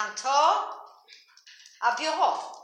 cantor a bureau.